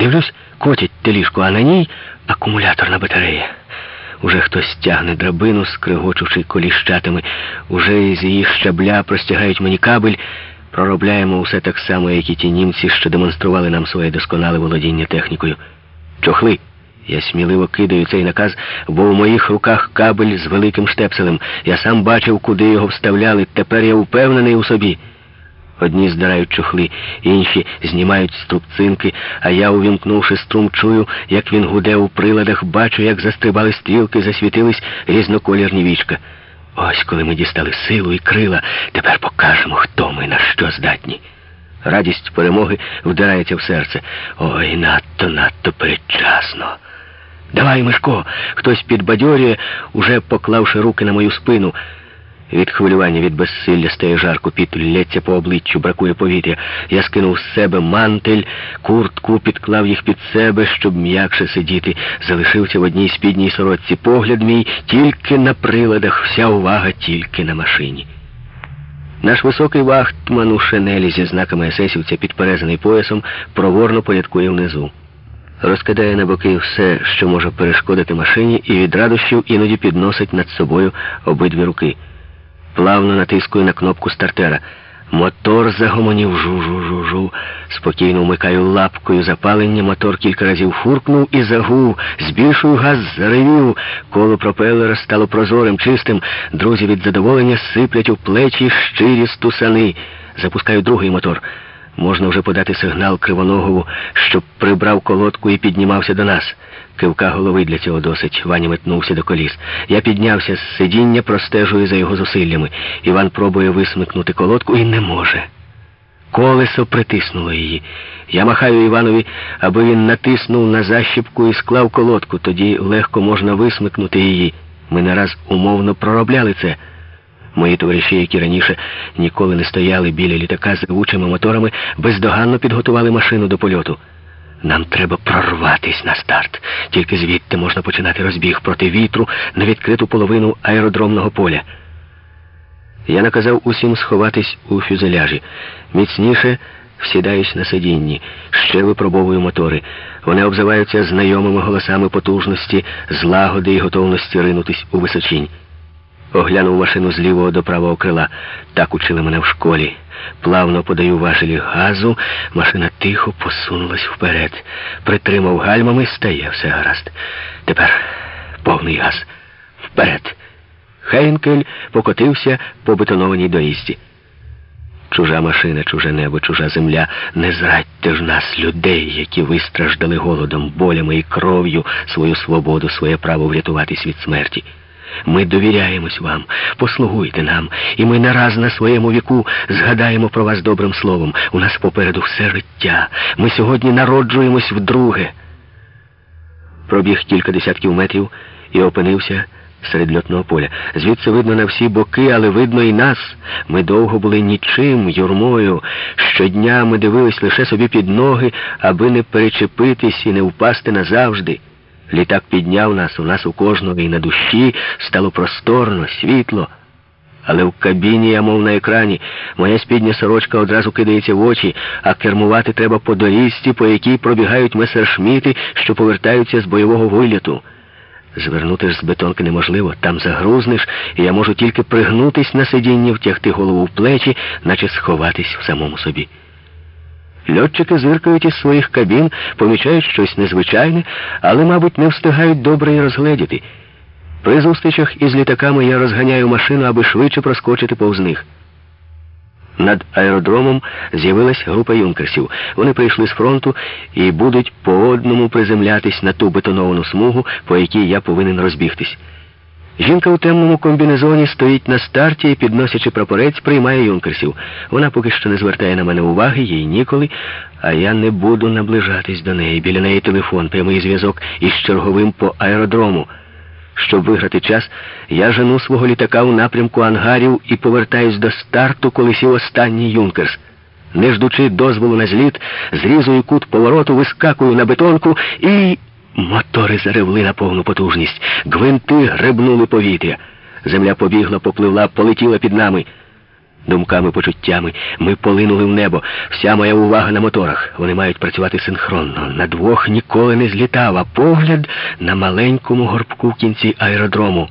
Дивлюсь, котять теліжку, а на ній акумуляторна батарея. Уже хтось тягне драбину, скригочучи коліщатами. Уже із її щабля простягають мені кабель. Проробляємо усе так само, як і ті німці, що демонстрували нам своє досконале володіння технікою. Чохли! Я сміливо кидаю цей наказ, бо в моїх руках кабель з великим штепселем. Я сам бачив, куди його вставляли. Тепер я впевнений у собі. Одні здирають чохли, інші знімають струбцинки, а я, увімкнувши струм, чую, як він гуде у приладах, бачу, як застрибали стрілки, засвітились різноколірні вічка. Ось коли ми дістали силу і крила, тепер покажемо, хто ми на що здатні. Радість перемоги вдирається в серце. Ой, надто, надто передчасно. Давай, Мишко, хтось підбадьорює, уже поклавши руки на мою спину. Від хвилювання, від безсилля стає жарко, піт лється по обличчю, бракує повітря. Я скинув з себе мантель, куртку, підклав їх під себе, щоб м'якше сидіти. Залишився в одній спідній сорочці. Погляд мій тільки на приладах, вся увага тільки на машині. Наш високий вахтман у шинелі зі знаками есесівця, підперезаний поясом, проворно порядкує внизу. Розкидає на боки все, що може перешкодити машині, і від радощів іноді підносить над собою обидві руки. Плавно натискую на кнопку стартера. Мотор загомонів жу-жу-жу-жу. Спокійно вмикаю лапкою запалення, мотор кілька разів фуркнув і загув. Збільшую газ, заревів. Коло пропелера стало прозорим, чистим. Друзі від задоволення сиплять у плечі щирі стусани. Запускаю другий мотор. Можна вже подати сигнал Кривоногову, щоб прибрав колодку і піднімався до нас. Кивка голови для цього досить. Ваня метнувся до коліс. Я піднявся з сидіння, простежую за його зусиллями. Іван пробує висмикнути колодку і не може. Колесо притиснуло її. Я махаю Іванові, аби він натиснув на защіпку і склав колодку. Тоді легко можна висмикнути її. Ми не раз умовно проробляли це. Мої товариші, які раніше ніколи не стояли біля літака з ревучими моторами, бездоганно підготували машину до польоту. Нам треба прорватись на старт. Тільки звідти можна починати розбіг проти вітру на відкриту половину аеродромного поля. Я наказав усім сховатись у фюзеляжі. Міцніше всідаюсь на сидінні, ще випробовую мотори. Вони обзиваються знайомими голосами потужності, злагоди і готовності ринутись у височінь. Оглянув машину з лівого до правого крила. Так учили мене в школі. Плавно подаю важелі газу, машина тихо посунулась вперед. Притримав гальмами, стає все гаразд. Тепер повний газ. Вперед. Хейнкель покотився по бетонованій доїзді. Чужа машина, чуже небо, чужа земля. Не зрадьте ж нас, людей, які вистраждали голодом, болями і кров'ю свою свободу, своє право врятуватись від смерті. Ми довіряємось вам, послугуйте нам, і ми не раз на своєму віку згадаємо про вас добрим словом. У нас попереду все життя. Ми сьогодні народжуємось вдруге. Пробіг кілька десятків метрів і опинився серед льотного поля. Звідси видно на всі боки, але видно і нас. Ми довго були нічим, юрмою. Щодня ми дивились лише собі під ноги, аби не перечепитись і не впасти назавжди. Літак підняв нас, у нас у кожного і на душі стало просторно, світло. Але в кабіні, я мов на екрані, моя спідня сорочка одразу кидається в очі, а кермувати треба по доріжці, по якій пробігають месершміти, що повертаються з бойового виліту. Звернути ж з бетонки неможливо, там загрузнеш, і я можу тільки пригнутись на сидінні, втягти голову в плечі, наче сховатись в самому собі. Льотчики зиркають із своїх кабін, помічають щось незвичайне, але, мабуть, не встигають добре і розгледіти. При зустрічах із літаками я розганяю машину, аби швидше проскочити повз них. Над аеродромом з'явилась група юнкерсів. Вони прийшли з фронту і будуть по одному приземлятись на ту бетоновану смугу, по якій я повинен розбігтись. Жінка у темному комбінезоні стоїть на старті і, підносячи прапорець, приймає юнкерсів. Вона поки що не звертає на мене уваги, їй ніколи, а я не буду наближатись до неї. Біля неї телефон, прямий зв'язок із черговим по аеродрому. Щоб виграти час, я жену свого літака у напрямку ангарів і повертаюсь до старту, коли сів останній юнкерс. Не ждучи дозволу на зліт, зрізую кут повороту, вискакую на бетонку і. Мотори заревли на повну потужність. Гвинти гребнули повітря. Земля побігла, попливла, полетіла під нами. думками, почуттями. Ми полинули в небо. Вся моя увага на моторах. Вони мають працювати синхронно. На двох ніколи не злітав, а погляд на маленькому горбку в кінці аеродрому.